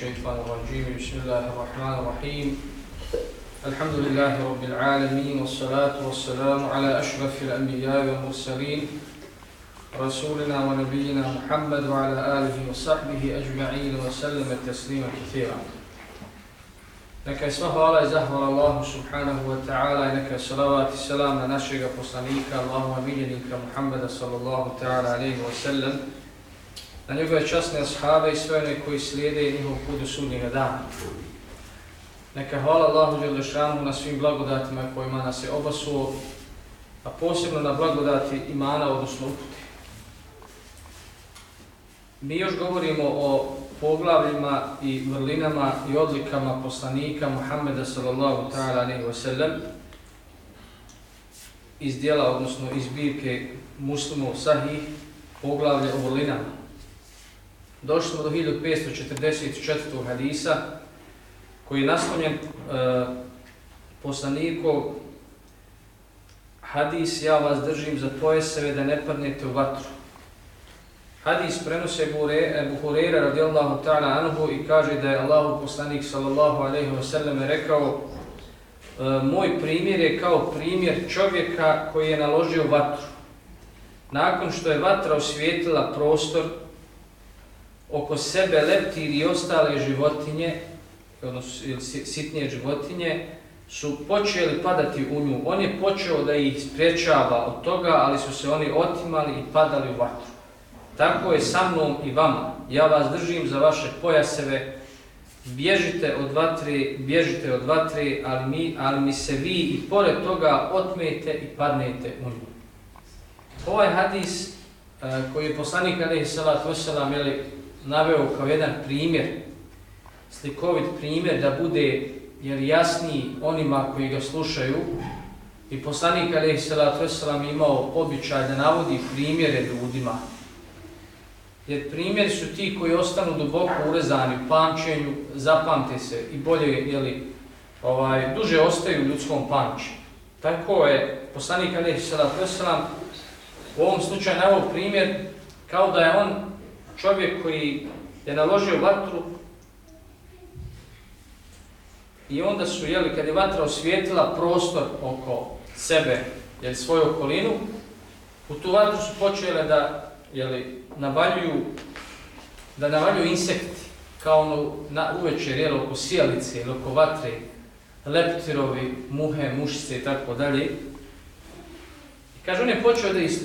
الشيطان الرجيم. بسم الله الرحمن الرحيم. الحمد لله رب العالمين والصلاة والسلام على أشرف الأنبياء والمرسلين. رسولنا ونبينا محمد وعلى آله وصحبه أجمعين وسلم تسليما كثيرا. Allahu subhanahu wa ta'ala i neka je salavat i salam na našeg poslanika, Allahu miljenika Muhammeda sallallahu ta'ala alaihi wa sallam, na njegove časne ashaabe i sve one koji slijede njihov put do sudnjega dana. Neka hvala Allahu Đelešanu na svim blagodatima kojima nas je obasuo, a posebno na blagodati imana, odnosno upute. Mi još govorimo o poglavljima i vrlinama i odlikama poslanika Muhammeda sallallahu ta'ala alaihi wa sallam iz dijela, odnosno iz zbirke muslimov sahih poglavlje o vrlinama. Došli smo do 1544. hadisa koji je naslonjen e, poslanikov hadis ja vas držim za tvoje da ne padnete u vatru. Hadis prenose Ebu Hureyre radijallahu ta'ala anhu i kaže da je Allahu poslanik sallallahu alaihi wa sallam rekao e, moj primjer je kao primjer čovjeka koji je naložio vatru. Nakon što je vatra osvijetila prostor oko sebe leptiri i ostale životinje, odnosno sitnije životinje, su počeli padati u nju. On je počeo da ih spriječava od toga, ali su se oni otimali i padali u vatru. Tako je sa mnom i vama. Ja vas držim za vaše pojaseve. Bježite od vatre, bježite od vatre, ali mi, ali mi se vi i pored toga otmete i padnete u nju. Ovaj hadis eh, koji je poslanik Alehi Salat Veselam naveo kao jedan primjer, slikovit primjer da bude jer jasniji onima koji ga slušaju i poslanik Alehi Salat Veselam imao običaj da navodi primjere ljudima Jer primjeri su ti koji ostanu duboko urezani u pamćenju, zapamte se i bolje, jeli, ovaj, duže ostaju u ljudskom pamćenju. Tako je poslanik Alihi Salat Veselam u ovom slučaju navod primjer kao da je on čovjek koji je naložio vatru i onda su, jeli, kad je vatra osvijetila prostor oko sebe, jeli, svoju okolinu, u tu vatru su počele da jeli, navaljuju, da navaljuju insekti, kao ono na uvečer, jeli, oko sijalice ili oko vatre, leptirovi, muhe, mušice i tako dalje. I kaže, on je počeo da ih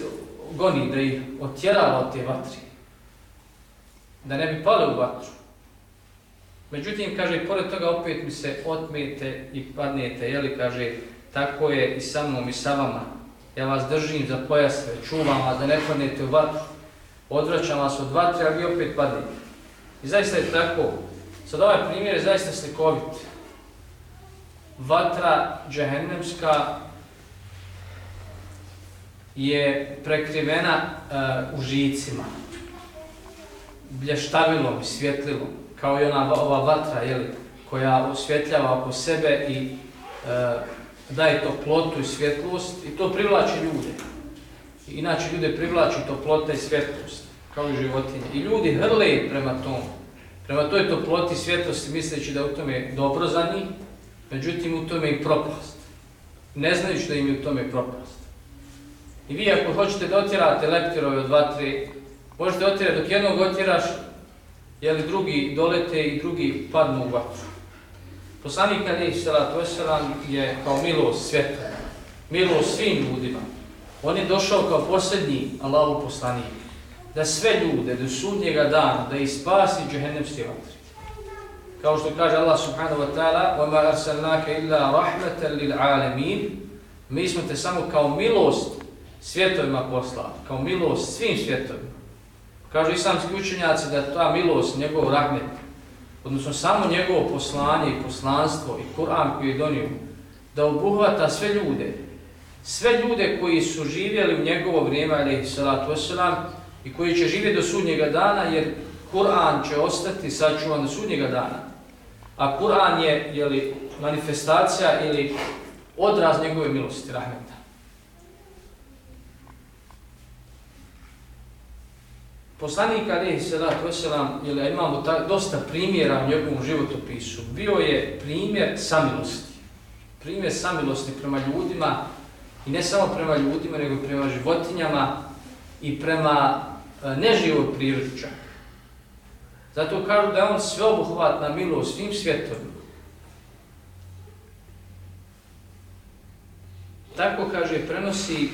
goni, da ih otjerava od te vatre da ne bi pale u vatru. Međutim, kaže, pored toga opet mi se otmete i padnete, jeli, kaže, tako je i sa mnom i sa vama. Ja vas držim za pojasve, čuvam vas da ne padnete u vatru odvraćam vas od vatre, a vi opet padnete. I zaista je tako. Sad ovaj primjer je zaista slikovit. Vatra džehennemska je prekrivena uh, u žicima, blještavilom i svjetlilom, kao i ona ova vatra jeli, koja osvjetljava oko sebe i e, daje toplotu i svjetlost i to privlači ljude. Inače ljude privlači toplota i svjetlost, kao i životinje. I ljudi hrle prema tom, prema toj toploti i svjetlosti, misleći da u tome dobro za njih, međutim u tome i propast. Ne znajući da im je u tome propast. I vi ako hoćete da otjerate leptirove od vatre, možete otjerati dok jednog otjeraš, jeli drugi dolete i drugi padnu u vatru. Poslanik Alihi Salatu Veselam je kao milost svijeta, milost svim ljudima. On je došao kao posljednji Allahu poslanik, da sve ljude do sudnjega dana, da ih spasi džehennemske vatri. Kao što kaže Allah subhanahu wa ta'ala, وَمَا أَرْسَلْنَاكَ إِلَّا رَحْمَةً لِلْعَالَمِينَ Mi smo te samo kao milost svjetovima poslali, kao milost svim svjetovima. Kažu islamski učenjaci da ta milost, njegov rahmet, odnosno samo njegovo poslanje i poslanstvo i Kur'an koji je donio, da obuhvata sve ljude, sve ljude koji su živjeli u njegovo vrijeme, alaihi salatu wasalam, i koji će živjeti do sudnjega dana, jer Kur'an će ostati sačuvan do sudnjega dana. A Kur'an je jeli, manifestacija ili odraz njegove milosti, rahmeta. Poslanik Alihi Salatu Veselam, ili imamo ta, dosta primjera u njegovom životopisu, bio je primjer samilosti. Primjer samilosti prema ljudima, i ne samo prema ljudima, nego prema životinjama i prema e, neživoj prirodi čak. Zato kažu da je on sveobuhvatna milost svim svjetovima. Tako kaže, prenosi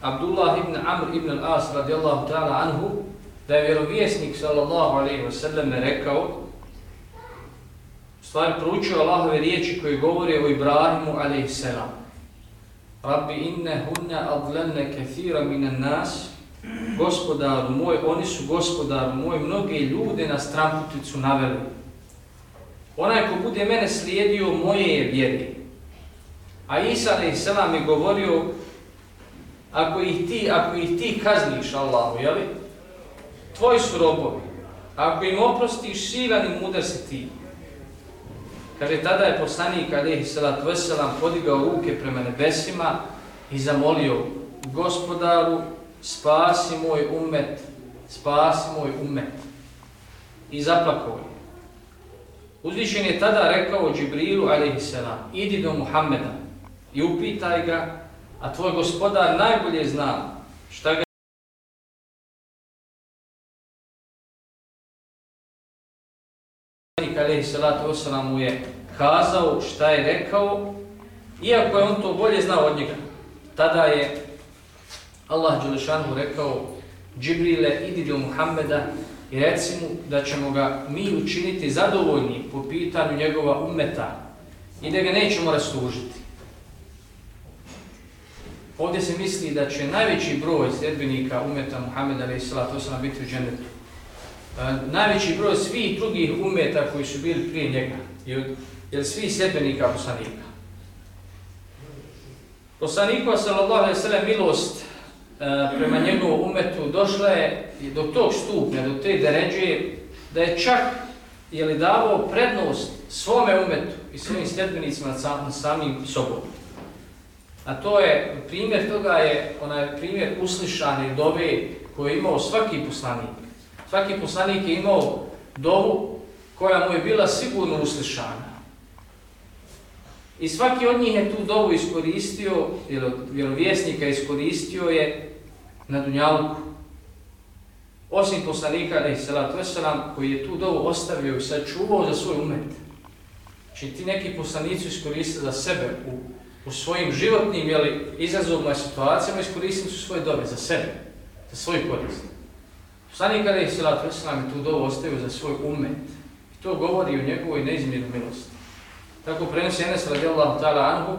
Abdullah ibn Amr ibn al-As radijallahu ta'ala anhu, da je vjerovjesnik sallallahu alaihi wa sallam rekao, stvari proučio Allahove riječi koje govore o Ibrahimu alaihi sallam. Rabbi inne hunne adlenne kathira minan nas, gospodaru moj, oni su gospodaru moj, mnoge ljude na stramputicu naveli. Onaj ko bude mene slijedio, moje je vjeri. A Isa alaihi sallam je govorio, ako ih ti, ako ih ti kazniš Allahu, jeli? Tvoji su robovi. Ako im oprostiš, silan i mudar si ti. Kaže, tada je poslanik Alihi Salat Veselam podigao ruke prema nebesima i zamolio gospodaru, spasi moj umet, spasi moj umet. I zaplakao je. Uzvišen je tada rekao Džibrilu Alihi Salam, idi do Muhammeda i upitaj ga, a tvoj gospodar najbolje zna šta ga alaihi salatu wasalam mu je kazao šta je rekao, iako je on to bolje znao od njega. Tada je Allah Đelešanu rekao Džibrile, idi do Muhammeda i reci mu da ćemo ga mi učiniti zadovoljni po pitanju njegova umeta i da ga nećemo rastužiti. Ovdje se misli da će najveći broj sljedbenika umeta Muhammeda alaihi salatu wasalam biti u dženetu najveći broj svih drugih umeta koji su bili prije njega, jer svi sedbenika poslanika. Poslanikova sallallahu alaihi sallam milost prema njegovom umetu došla je do tog stupnja, do te deređe, da je čak je li davao prednost svome umetu i svojim sljedbenicima nad sam, samim sobom. A to je, primjer toga je onaj primjer uslišane dove koje je imao svaki poslanik. Svaki poslanik je imao dovu koja mu je bila sigurno uslišana. I svaki od njih je tu dovu iskoristio, ili od vjerovjesnika iskoristio je na Dunjalku. Osim poslanika, ali salatu wasalam, koji je tu dovu ostavio i sačuvao za svoj umet. Znači ti neki poslanici iskoristili za sebe u, u svojim životnim jeli, izazovima i situacijama, iskoristili su svoje dove za sebe, za svoj korist. Poslanik kada je sila Treslam tu dovu ostavio za svoj umet. I to govori o njegovoj neizmjernu milosti. Tako prenosi Enes radijallahu ta'ala anhu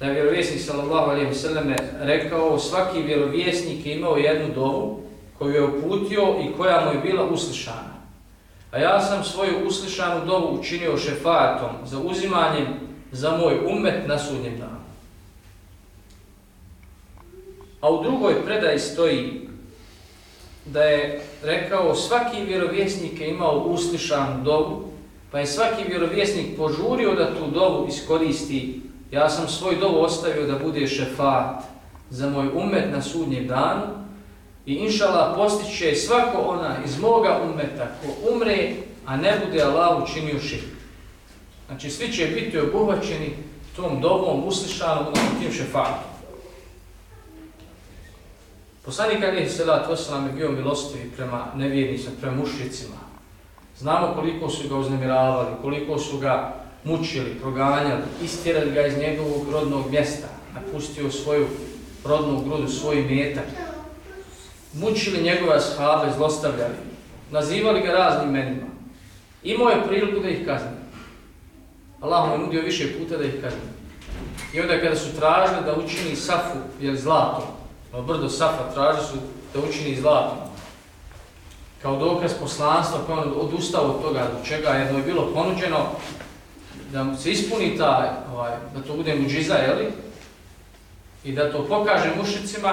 da je vjerovjesnik sallallahu alaihi wa sallam rekao svaki vjerovjesnik je imao jednu dovu koju je uputio i koja mu je bila uslišana. A ja sam svoju uslišanu dovu učinio šefatom za uzimanjem za moj umet na sudnjem danu. A u drugoj predaji stoji da je rekao svaki vjerovjesnik je imao uslišanu dovu, pa je svaki vjerovjesnik požurio da tu dovu iskoristi. Ja sam svoj dovu ostavio da bude šefat za moj umet na sudnjem danu i inšala postiće svako ona iz moga umeta ko umre, a ne bude Allah učinio širk. Znači svi će biti obuhvaćeni tom dovom uslišanom tim šefatom. Poslanik Alihi Salatu Veselam je bio milostivi prema nevjernicima, prema mušicima. Znamo koliko su ga uznemiravali, koliko su ga mučili, proganjali, istirali ga iz njegovog rodnog mjesta, napustio svoju rodnu grudu, svoj metak. Mučili njegove shabe, zlostavljali, nazivali ga raznim menima. Imao je priliku da ih kazni. Allah mu je nudio više puta da ih kazni. I onda kada su tražili da učini safu, jer zlato, zlatom, brdo Safa traži su da učini zlatom. Kao dokaz poslanstva koje on odustao od toga do čega jedno je bilo ponuđeno da mu se ispuni ta, ovaj, da to bude muđiza, jeli? I da to pokaže mušicima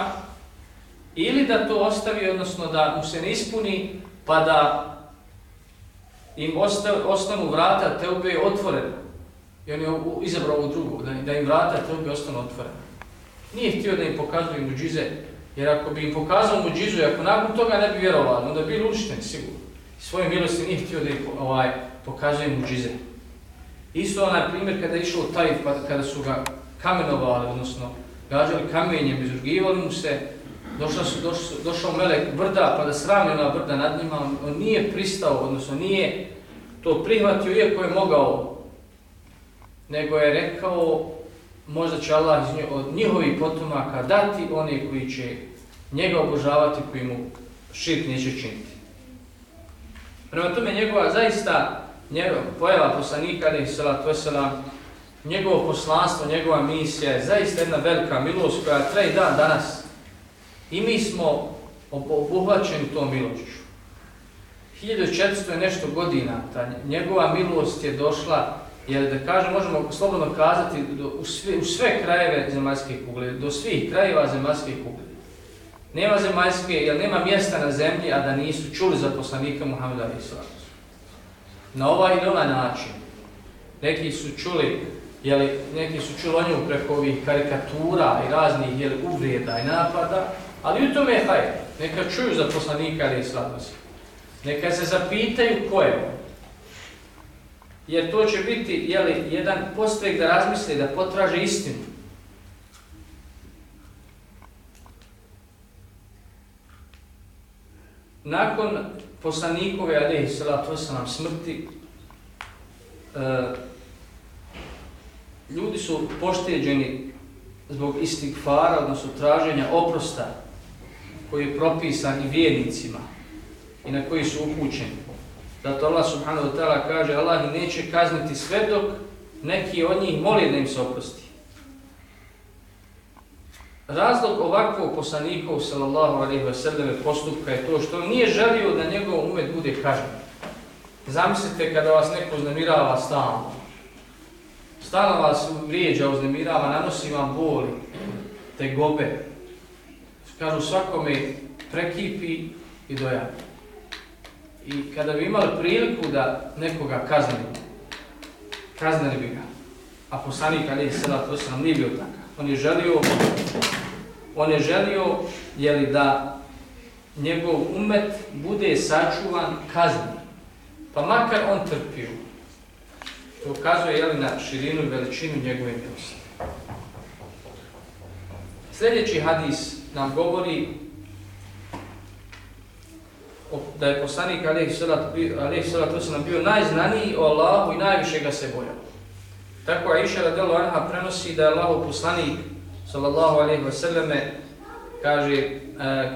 ili da to ostavi, odnosno da mu se ne ispuni pa da im ostav, ostanu vrata teube otvorene. I on je izabrao ovu drugu, da, da im vrata teube ostanu otvorena. Nije htio da im pokazuje muđize Jer ako bi im pokazao muđizu i ako nakon toga ne bi vjerovali, onda bi bili uništeni sigurno. Svoje milosti nije htio da ih ovaj, pokazuje muđize. Isto onaj primjer kada je išao taj, pa kada su ga kamenovali, odnosno gađali kamenjem, izrugivali mu se, došao, su, došao, došao melek brda, pa da sravni ona brda nad njima, on nije pristao, odnosno nije to prihvatio, iako je mogao, nego je rekao, možda će Allah od njihovih potomaka dati one koji će njega obožavati, koji mu širk neće činiti. Prema tome njegova zaista njegov, pojava poslanika, ali salatu wasalam, njegovo poslanstvo, njegova misija je zaista jedna velika milost koja traje dan danas. I mi smo obuhvaćeni tom milošću. 1400 je nešto godina, ta njegova milost je došla, jer da kažem, možemo slobodno kazati, do, u, sve, u sve krajeve zemaljske kugle, do svih krajeva zemaljske kugle. Nema zemaljske, jer nema mjesta na zemlji, a da nisu čuli za poslanika Muhammeda Islata. Na ovaj ili onaj način. Neki su čuli, jeli, neki su čuli o njemu preko ovih karikatura i raznih jeli, uvrijeda i napada, ali u tome je hajde. Neka čuju za poslanika Islata. Neka se zapitaju ko je on. Jer to će biti jeli, jedan postrek da razmisli, da potraže istinu. Nakon poslanikove, ali salatu wasalam, smrti, e, ljudi su pošteđeni zbog istigfara, odnosno traženja oprosta koji je propisan i vjernicima i na koji su upućeni. Zato Allah subhanahu wa ta'ala kaže Allah neće kazniti sve dok neki od njih moli da im se oprosti. Razlog ovakvog poslanikov sallallahu alaihi wa sallam postupka je to što on nije želio da njegov umet bude kažen. Zamislite kada vas neko uznemirava stalno. Stalno vas vrijeđa, uznemirava, nanosi vam boli, te gobe. Kažu svakome prekipi i dojavi. I kada bi imali priliku da nekoga kaznili, kaznili bi ga. A poslanik Ali Sela to sam nije bio takav. On je želio, on je želio jeli, da njegov umet bude sačuvan kazni. Pa makar on trpio. To ukazuje jeli, na širinu i veličinu njegove milosti. Sljedeći hadis nam govori da je poslanik Aleyhi Salatu Wasalam bio najznaniji o Allahu i najviše ga se bojao. Tako Aisha radijallahu Anha prenosi da je Allahu poslanik sallallahu alejhi ve selleme kaže e,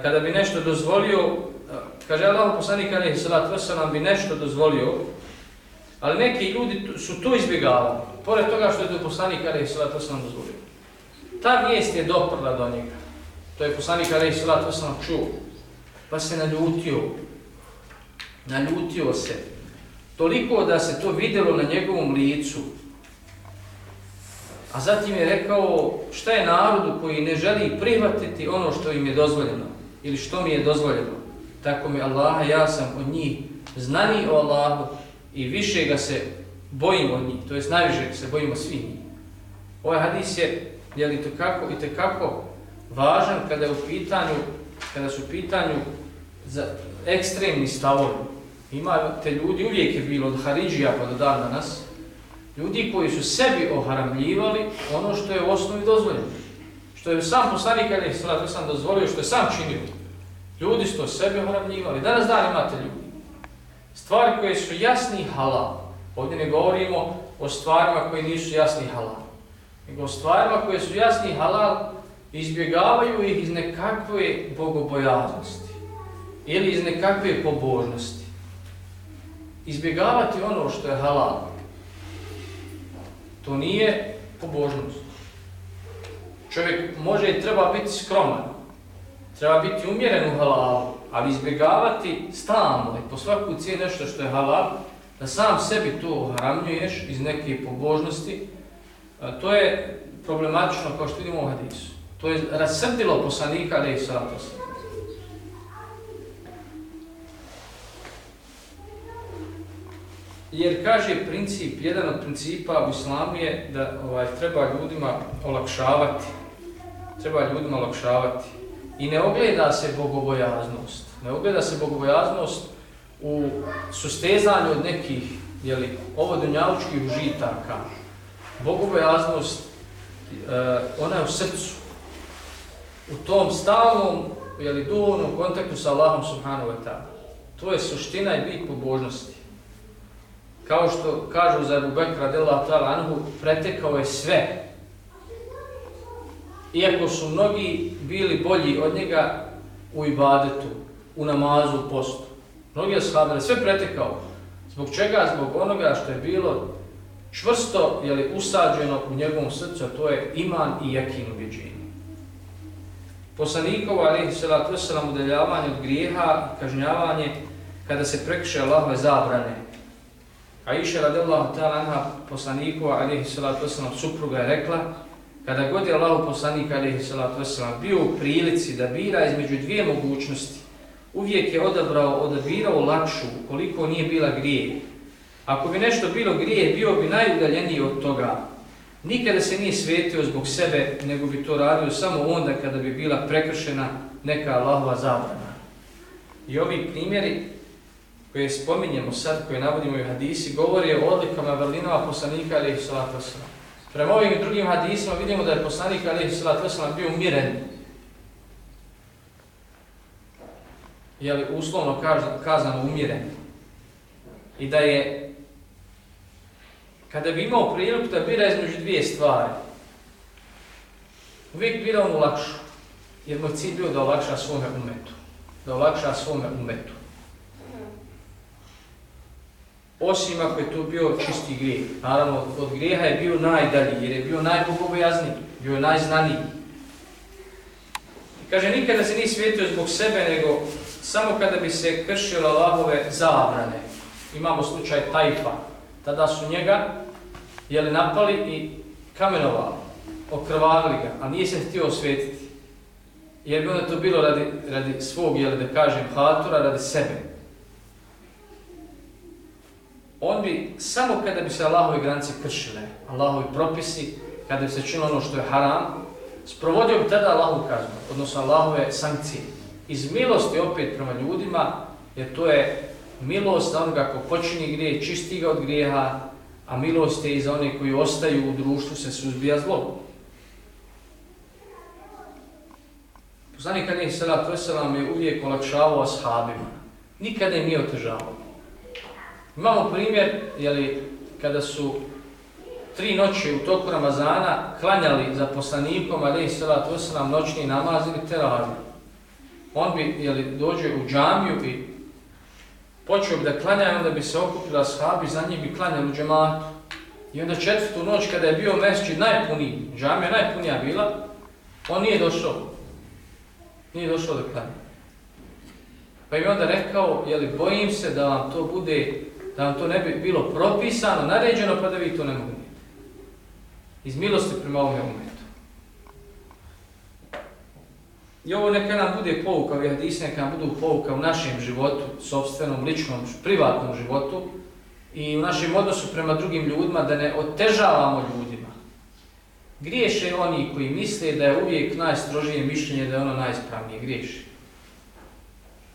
kada bi nešto dozvolio, e, kaže Allahu poslanik alaihi salatu wasalam bi nešto dozvolio, ali neki ljudi su to izbjegavali, pored toga što je to poslanik alaihi salatu wasalam dozvolio. Ta vijest je doprla do njega. To je poslanik alaihi salatu wasalam čuo, pa se naljutio, naljutio se, toliko da se to videlo na njegovom licu, a zatim je rekao šta je narodu koji ne želi prihvatiti ono što im je dozvoljeno, ili što mi je dozvoljeno, tako mi Allaha, ja sam od njih znani o Allahu i više ga se bojim od njih, to jest najviše se bojimo svi njih. Ovaj hadis je, je li to kako i tekako važan kada je u pitanju, kada su u pitanju za ekstremni stavovi, Ima te ljudi, uvijek je bilo od Haridžija pa do dan danas, ljudi koji su sebi oharamljivali ono što je u osnovi dozvoljeno. Što je sam poslanik Ali Salatu sam dozvolio, što je sam činio. Ljudi su to sebi oharamljivali. Danas dan imate ljudi. Stvari koje su jasni halal. Ovdje ne govorimo o stvarima koje nisu jasni halal. Nego o stvarima koje su jasni halal izbjegavaju ih iz nekakve bogobojaznosti. Ili iz nekakve pobožnosti izbjegavati ono što je halal, to nije pobožnost. Čovjek može i treba biti skroman, treba biti umjeren u halalu, ali izbjegavati stalno i po svaku cijenu nešto što je halal, da sam sebi to hramljuješ iz neke pobožnosti, to je problematično kao što vidimo u hadisu. To je rasrdilo poslanika, ali i satosti. Jer kaže princip, jedan od principa u islamu je da ovaj treba ljudima olakšavati. Treba ljudima olakšavati. I ne ogleda se bogobojaznost. Ne ogleda se bogobojaznost u sustezanju od nekih jeli, ovodunjavučkih užitaka. Bogobojaznost, e, ona je u srcu. U tom stalnom, jeli, duhovnom kontaktu sa Allahom subhanahu wa ta'ala. To je suština i bit pobožnosti. Kao što kažu za Rubek Bekra radijallahu ta'ala anhu, pretekao je sve. Iako su mnogi bili bolji od njega u ibadetu, u namazu, u postu. Mnogi ashabili, sve pretekao. Zbog čega? Zbog onoga što je bilo čvrsto jeli, usađeno u njegovom srcu, a to je iman i jakin ubjeđenje. Poslanikovo, ali se la tvrsalam udeljavanje od grijeha kažnjavanje kada se prekriše Allahove zabrane. A radijallahu ta'ala anha poslaniku, alihi salatu wasalam, supruga je rekla, kada god je Allahu poslanik, alihi salatu wasalam, bio u prilici da bira između dvije mogućnosti, uvijek je odabrao, odabirao lakšu, koliko nije bila grije. Ako bi nešto bilo grije, bio bi najudaljeniji od toga. Nikada se nije svetio zbog sebe, nego bi to radio samo onda kada bi bila prekršena neka Allahova zabrana. I ovi primjeri koje spominjemo sad, koje navodimo i hadisi, govori o odlikama vrlinova poslanika alaihi sallatu wasalam. Prema ovim drugim hadisima vidimo da je poslanik alaihi sallatu wasalam bio umiren. Jeli, uslovno kazano umiren. I da je, kada bi imao priliku da bira između dvije stvari, uvijek bira onu lakšu. Jer moj cilj bio da olakša svome umetu. Da olakša svome umetu osim ako je to bio čisti grijeh. Naravno, od grijeha je bio najdalji, jer je bio najbogobojazniji, bio je najznaniji. Kaže, nikada se nije svijetio zbog sebe, nego samo kada bi se kršilo Allahove zabrane. Imamo slučaj Tajfa. Tada su njega jeli, napali i kamenovali, okrvavili ga, a nije se htio osvijetiti. Jer bi onda to bilo radi, radi svog, jeli, da kažem, hatura, radi sebe on bi samo kada bi se Allahove granice kršile, Allahovi propisi, kada bi se činilo ono što je haram, sprovodio bi tada Allahovu kaznu, odnosno Allahove sankcije. Iz milosti opet prema ljudima, jer to je milost za onoga ko počini grije, čisti ga od grijeha, a milost je i za one koji ostaju u društvu, se suzbija zlo. Poslanik Ali Salat Veselam je uvijek olakšavao ashabima. Nikada im nije otežavao. Imamo primjer, jeli, kada su tri noći u toku Ramazana klanjali za poslanikom, ali i sada to se nam noćni namaz ili teraviju. On bi, jeli, dođe u džamiju i počeo bi da klanja, onda bi se okupila shabi, za njih bi klanjali u džematu. I onda četvrtu noć, kada je bio mesečit najpuniji, džamija najpunija bila, on nije došao. Nije došao da klanja. Pa je onda rekao, jeli, bojim se da vam to bude da vam to ne bi bilo propisano, naređeno, pa da vi to ne mogu. Iz milosti prema ovome umetu. I ovo neka nam bude pouka, ovi hadisi neka nam budu pouka u našem životu, sobstvenom, ličnom, privatnom životu i u našem odnosu prema drugim ljudima, da ne otežavamo ljudima. Griješe oni koji misle da je uvijek najstrožije mišljenje, da je ono najispravnije. Griješe.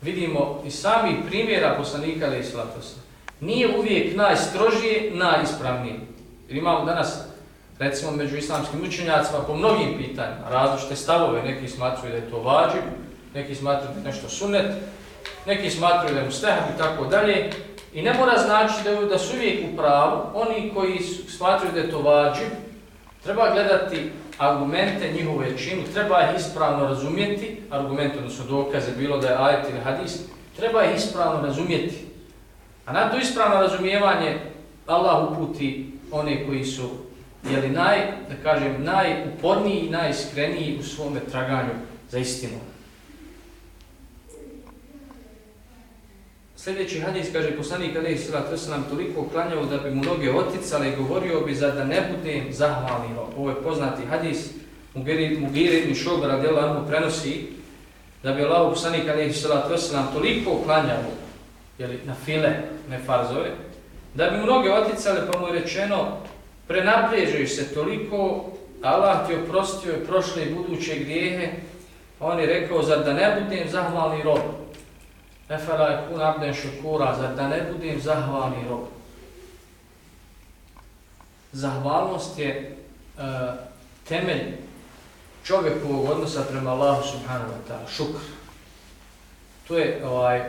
Vidimo i sami primjera poslanika, ali nije uvijek najstrožije, najispravnije. Jer imamo danas, recimo, među islamskim učenjacima po mnogim pitanjima, različite stavove, neki smatruju da je to vađib, neki smatruju da je nešto sunet, neki smatruju da je mustahab i tako dalje. I ne mora znači da, da su uvijek u pravu, oni koji smatruju da je to vađib, treba gledati argumente, njihove većinu, treba ih ispravno razumjeti, argumente, odnosno dokaze, bilo da je ajet ili hadis, treba ih ispravno razumjeti. A na to ispravno razumijevanje Allah uputi one koji su jeli, naj, da kažem, najuporniji i najiskreniji u svome traganju za istinu. Sljedeći hadis kaže poslanik Ali Isra to se nam toliko klanjao da bi mu noge oticale i govorio bi za da ne budem zahvalio. Ovo je poznati hadis Mugire ibn Šobar radijela prenosi da bi Allah poslanik Ali Isra to se nam toliko klanjao jeli, na file, ne farzove, da bi mnoge oticale, pa mu je rečeno, prenaprežeš se toliko, Allah ti oprostio je prošle i buduće grijehe, On je rekao, zar da ne budem zahvalni rob? Efela je kun abden šukura, zar da ne budem zahvalni rob? Zahvalnost je e, temelj čovjekovog odnosa prema Allahu subhanahu wa ta'ala, šukr. To je, ovaj,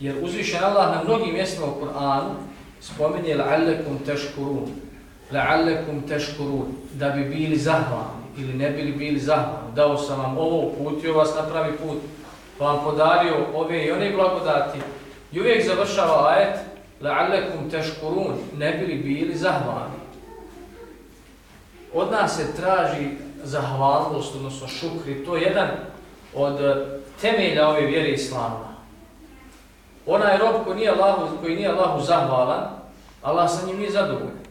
jer uzvišen Allah na mnogim mjestima u Kur'anu spominje la'allekum teškurun, la'allekum teškurun, da bi bili zahvalni ili ne bili bili zahvalni. Dao sam vam ovo, uputio vas na pravi put, pa vam podario ove i one blagodati. I uvijek završava ajet, la'allekum teškurun, ne bili bili zahvalni. Od nas se traži zahvalnost, odnosno šukri, to je jedan od temelja ove vjere Islama. Onaj rob koji nije Allahu, koji nije Allahu zahvalan, Allah sa njim nije zadovoljan.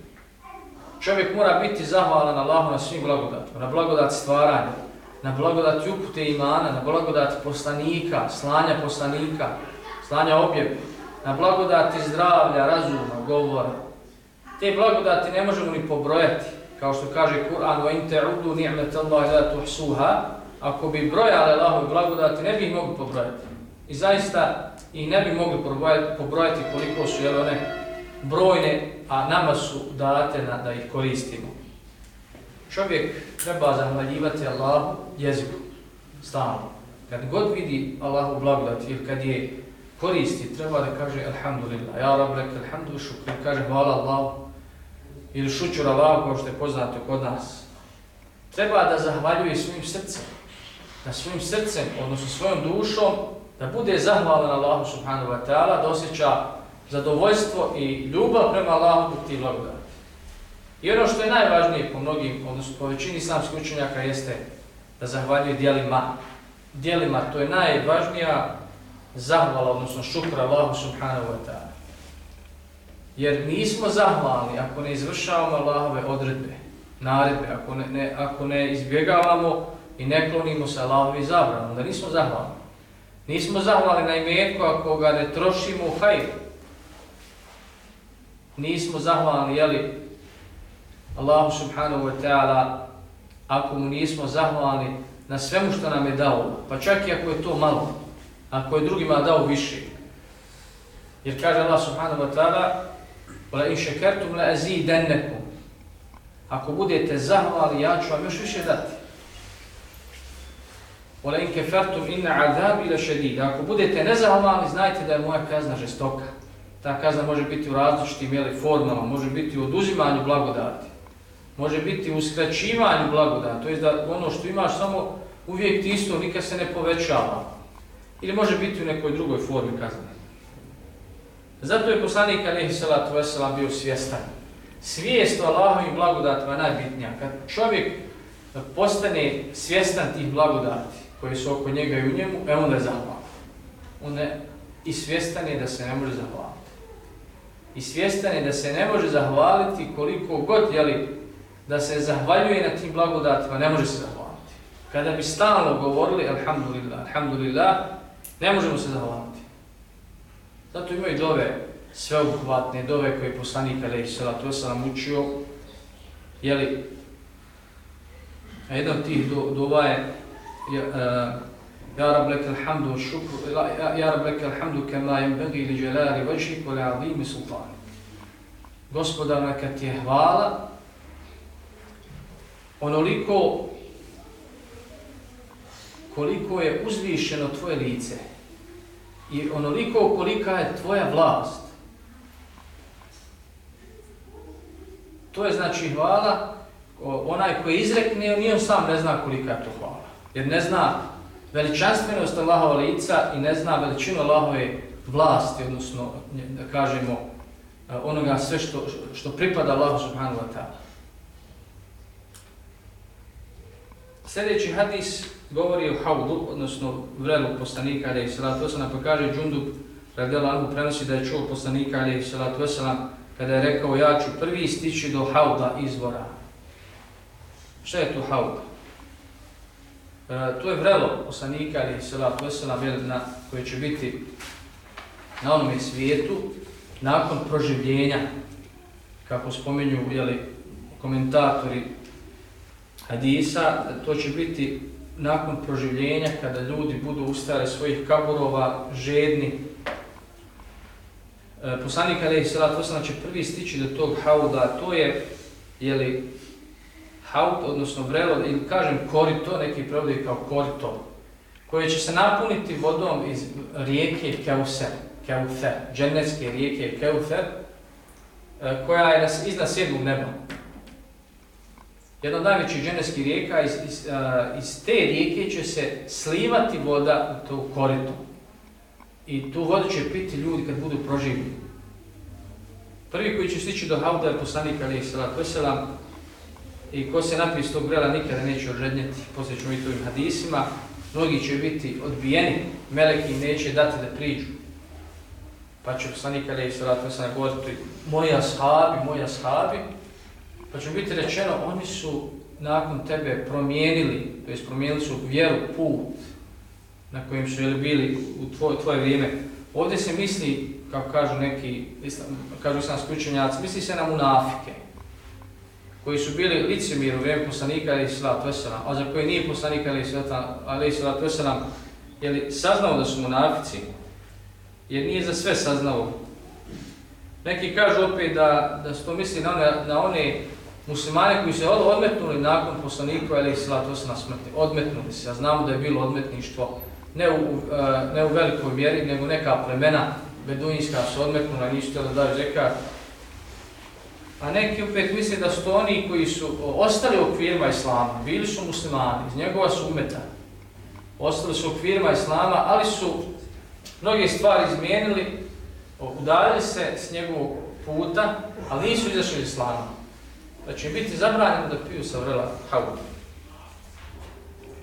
Čovjek mora biti zahvalan Allahu na svim blagodatima, na blagodat stvaranja, na blagodat upute imana, na blagodat poslanika, slanja poslanika, slanja objeve, na blagodati zdravlja, razuma, govora. Te blagodati ne možemo ni pobrojati, kao što kaže Kur'an, وَإِنْ تَعُدُوا نِعْمَةَ اللَّهِ لَا تُحْسُوهَا Ako bi brojali Allahove blagodati, ne bi ih mogli pobrojati. I zaista i ne bi mogli pobrojati koliko su jel, one brojne, a nama su date na, da ih koristimo. Čovjek treba zahvaljivati Allahu jezikom, stalno. Kad god vidi Allahu blagodat ili kad je koristi, treba da kaže Alhamdulillah, ja rab lek, alhamdu šukri, kaže hvala Allahu, ili šućur Allahu, kao što je poznato kod nas. Treba da zahvaljuje svojim srcem, na svojim srcem, odnosno svojom dušom, da bude zahvalan Allahu subhanahu wa ta'ala, da osjeća zadovoljstvo i ljubav prema Allahu u ti blagodati. I ono što je najvažnije po mnogim, odnosno po većini islamskih učenjaka, jeste da zahvaljuje dijelima. Dijelima, to je najvažnija zahvala, odnosno šukra Allahu subhanahu wa ta'ala. Jer nismo zahvalni ako ne izvršavamo Allahove odredbe, naredbe, ako ne, ne, ako ne izbjegavamo i ne klonimo se Allahovi zabranom, da nismo zahvalni. Nismo zahvali na imetku ako ga ne trošimo u hajru. Nismo zahvalni, jeli, Allahu subhanahu wa ta'ala, ako mu nismo zahvalni na svemu što nam je dao, pa čak i ako je to malo, ako je drugima dao više. Jer kaže Allah subhanahu wa ta'ala, وَلَا إِنْ شَكَرْتُمْ لَأَزِيدَنَّكُمْ Ako budete zahvali, ja ću vam još više dati. Ola in إِنَّ عَذَابِ azabi. Ako budete nezahvalni, znajte da je moja kazna žestoka. Ta kazna može biti u različitim jeli, formama, može biti u oduzimanju blagodati, može biti u skraćivanju blagodati, to je da ono što imaš samo uvijek ti isto, nikad se ne povećava. Ili može biti u nekoj drugoj formi kazne. Zato je poslanik Alihi Salatu Veselam bio svjestan. Svijest o Allahovim blagodatima je najbitnija. Kad čovjek postane svjestan tih blagodati, koji su oko njega i u njemu, e onda je zahvalan. On je i svjestan je da se ne može zahvaliti. I svjestan je da se ne može zahvaliti koliko god, jeli, da se zahvaljuje na tim blagodatima, ne može se zahvaliti. Kada bi stalno govorili, alhamdulillah, alhamdulillah, ne možemo se zahvaliti. Zato imaju dove, sveobuhvatne dove koje je poslanik Alehi Salatu Veselam učio, jeli, a jedna od tih do, dova je يا رب لك الحمد والشكر يا رب لك الحمد كما ينبغي لجلال وجهك ولعظيم سلطانك Gospodar, neka ti je hvala onoliko koliko je uzvišeno tvoje lice i onoliko kolika je tvoja vlast. To je znači hvala, onaj koji izrekne, nije on sam ne zna kolika je to hvala jer ne zna veličanstvenost Allahova lica i ne zna veličinu Allahove vlasti, odnosno, da kažemo, e, onoga sve što, što pripada Allahu subhanahu wa ta'ala. Sljedeći hadis govori o haudu, odnosno vrelu poslanika, ali i salatu wasalam, pa kaže Džundub, radijal Anhu, prenosi da je čuo poslanika, ali i salatu wasalam, kada je rekao, ja ću prvi stići do hauda izvora. Šta je to hauda? E, to je vrelo poslanika ali salatu vesselam na koje će biti na onom svijetu nakon proživljenja kako spominju jeli, komentatori hadisa to će biti nakon proživljenja, kada ljudi budu ustali svojih kaburova, žedni. E, poslanik Ali Salat Osana će prvi stići do tog hauda, to je, jeli, haut, odnosno vrelo, ili kažem korito, neki prevode kao korito, koje će se napuniti vodom iz rijeke Keuser, Keufer, dženevske rijeke Keufer, e, koja je iznad sedmog neba jedna od najvećih dženevskih rijeka, iz, iz, e, iz te rijeke će se slivati voda u to korito. I tu vodu će piti ljudi kad budu proživljeni. Prvi koji će stići do Hauda je poslanik Ali Salat Veselam i ko se napije iz tog grela nikada neće ožednjeti, poslije ćemo i tovim hadisima, mnogi će biti odbijeni, meleki neće dati da priđu. Pa će poslanik Ali Salat Vesana govoriti, moji ashabi, moji ashabi, Pa će biti rečeno, oni su nakon tebe promijenili, to jest promijenili su vjeru, put na kojim su jeli bili u tvoj, tvoje vrijeme. Ovdje se misli, kako kažu neki, kažu sam učenjaci, misli se na munafike, koji su bili licemir u vrijeme poslanika Ali Islat Veselam, a za koje nije poslanika Ali Islat Veselam, je li saznao da su munafici, jer nije za sve saznao. Neki kažu opet da, da se to misli na one, na one muslimane koji se odmetnuli nakon poslanika ali salatu veselam smrti, odmetnuli se, a znamo da je bilo odmetništvo ne u, e, ne u velikoj mjeri, nego neka plemena beduinska su odmetnula nisu nisu da daju zekat. A neki opet misle da su to oni koji su ostali u okvirima islama, bili su muslimani, iz njegova su umeta, ostali su u okvirima islama, ali su mnoge stvari izmijenili, udaljili se s njegovog puta, ali nisu izašli iz islama da će biti zabranjeno da piju sa vrela havu.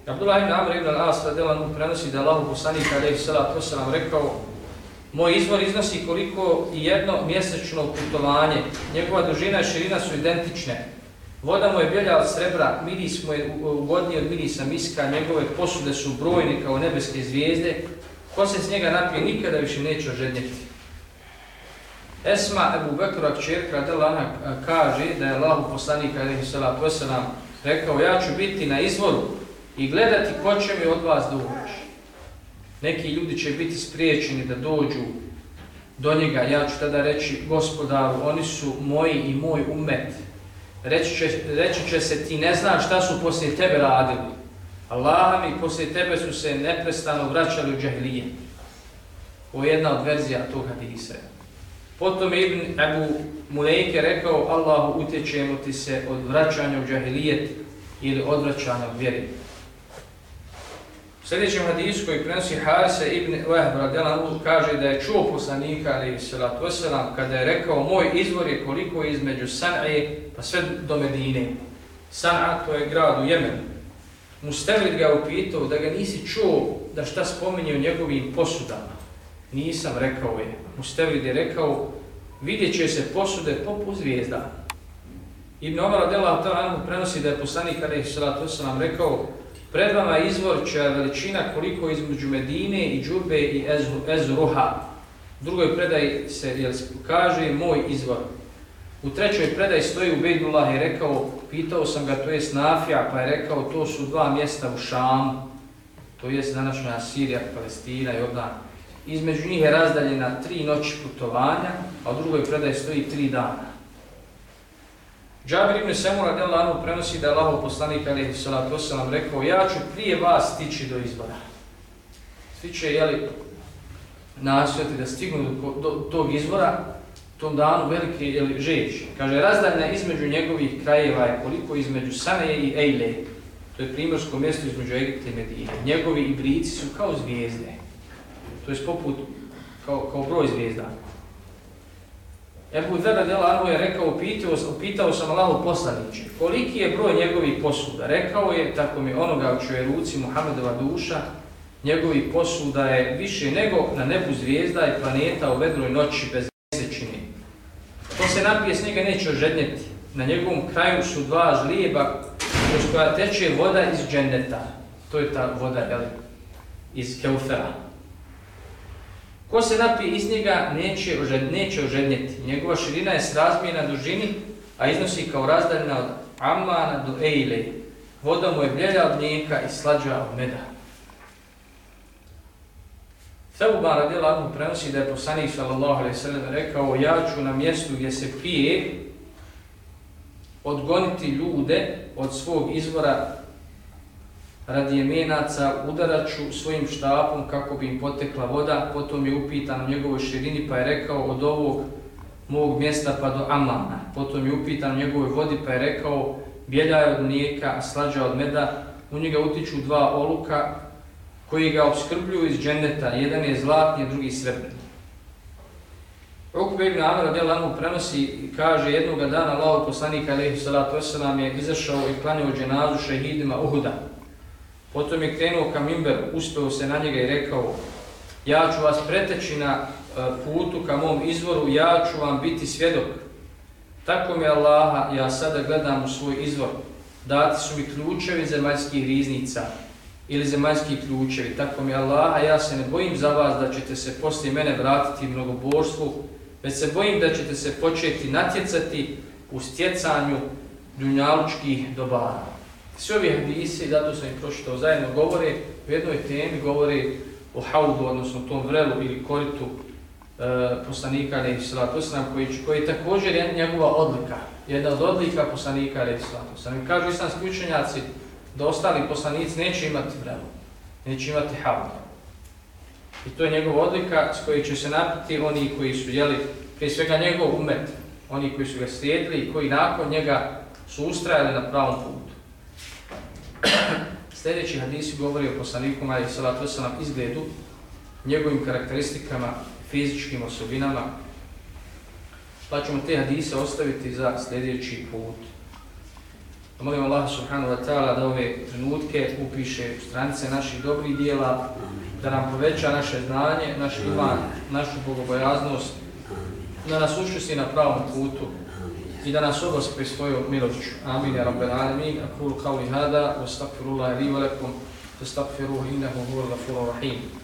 Abdullah ibn Amr ibn al-As radijalan prenosi da Allah poslanik alaihi salatu wasalam rekao Moj izvor iznosi koliko i jedno mjesečno putovanje. Njegova dužina i širina su identične. Voda mu je bjelja od srebra, miris mu je ugodniji od mirisa miska, njegove posude su brojne kao nebeske zvijezde. Ko se s njega napije, nikada više neće ožednjeti. Esma Ebu Bekra kćerka Delana kaže da je Allah poslanik alaihi salatu rekao ja ću biti na izvoru i gledati ko će mi od vas dugo. Neki ljudi će biti spriječeni da dođu do njega, ja ću tada reći gospodaru, oni su moji i moj umet. Reći će, reći će se ti ne znaš šta su poslije tebe radili. Allah mi poslije tebe su se neprestano vraćali u džahilije. Ovo je jedna od verzija tog hadisa. Potom Ibn Abu Mulejke rekao Allahu utječemo ti se od vraćanja u džahilijet ili od vraćanja u vjeri. Sljedećem hadisu koji prenosi Harisa Ibn Wahb radijalahu kaže da je čuo poslanika ali salatu wasalam kada je rekao moj izvor je koliko je između San'e pa sve do Medine. San'a to je grad u Jemenu. Mustavid ga upitao da ga nisi čuo da šta spominje o njegovim posudama. Nisam rekao je. Mustevrid je rekao, vidjet će se posude poput zvijezda. Ibn Omar Adela Atalan prenosi da je poslanik Aleyhi Salatu wasalam rekao, pred vama izvor čija veličina koliko između Medine i Džurbe i Ezruha. U drugoj predaj se jel, kaže moj izvor. U trećoj predaj stoji u Bejdullah i rekao, pitao sam ga, to je Snafija, pa je rekao, to su dva mjesta u Šamu, to je današnja Sirija, Palestina i Jordan između njih je razdaljena tri noći putovanja, a u drugoj predaj stoji tri dana. Džabir ibn Semura del prenosi da je Allahov poslanik alaihi salatu wasalam rekao ja ću prije vas stići do izbora. Svi će jeli, nastojati da stignu do, do, tog izbora tom danu veliki jeli, žeći. Kaže, razdaljna između njegovih krajeva je koliko između Saneje i Ejle. To je primorsko mjesto između Egipta i Medine. Njegovi ibrici su kao zvijezde to je poput kao, kao broj zvijezda. Ebu Zera Dela Arvo je rekao, pitao, pitao sam Allahu poslaniće, koliki je broj njegovih posuda? Rekao je, tako mi onoga u čoj ruci Muhammedova duša, njegovih posuda je više nego na nebu zvijezda i planeta u vedroj noći bez mjesečine. To se napije s njega neće ožednjeti. Na njegovom kraju su dva zlijeba kroz koja teče voda iz dženneta. To je ta voda, jel, iz Keufera. Ko se napije iz njega neće, ožed, neće ožednjeti. Njegova širina je srazmijena dužini, a iznosi kao razdaljena od Amana do Ejle. voda mu je bljelja od mlijeka i slađa od meda. Sebuban radijel Admu prenosi da je poslanik sallallahu alaihi sallam rekao ja ću na mjestu gdje se pije odgoniti ljude od svog izvora radi jemenaca, udaraću svojim štapom kako bi im potekla voda, potom je upitan o njegovoj širini pa je rekao od ovog mog mjesta pa do Amana. Potom je upitan o njegovoj vodi pa je rekao bjelja je od mlijeka, a slađa od meda, u njega utiču dva oluka koji ga obskrbljuju iz dženeta, jedan je zlatni, a drugi srebrni. Ukbe ibn Amr radijallahu prenosi i kaže jednog dana Allahov poslanik alejhi salatu vesselam je izašao i klanjao dženazu šehidima Uhuda. Potom je krenuo ka minberu, uspeo se na njega i rekao: "Ja ću vas preteći na e, putu ka mom izvoru, ja ću vam biti svjedok." Tako mi Allaha, ja sada gledam u svoj izvor. Dati su mi ključevi zemaljskih riznica ili zemaljski ključevi. Tako mi Allaha, ja se ne bojim za vas da ćete se poslije mene vratiti mnogobožstvu, već se bojim da ćete se početi natjecati u stjecanju dunjalučkih dobara. Svi ovi hadisi, zato sam ih pročitao zajedno, govore u jednoj temi, govore o haudu, odnosno tom vrelu ili koritu e, poslanika Alehi Salatu Osram, koji, koji je također njegova odlika, jedna od odlika poslanika Alehi Salatu Osram. Kažu islamski učenjaci da ostali poslanici neće imati vrelu, neće imati haudu. I to je njegova odlika s kojoj će se napiti oni koji su jeli prije svega njegov umet, oni koji su ga slijedili i koji nakon njega su ustrajali na pravom putu. Sljedeći hadisi govori o poslaniku Mariji Salatu Veselam izgledu, njegovim karakteristikama, fizičkim osobinama, pa ćemo te hadise ostaviti za sljedeći put. Molim Allah subhanahu wa ta'ala da ove trenutke upiše u stranice naših dobrih dijela, da nam poveća naše znanje, naš iman, našu bogobojaznost, da nas učesti na pravom putu i da nas obospe svojom milošću. Amin, ja rabbel alamin, akulu kao li hada, wa stakfirullahi li wa lakum, wa stakfiruhu innahu huwa ghafuru rahim.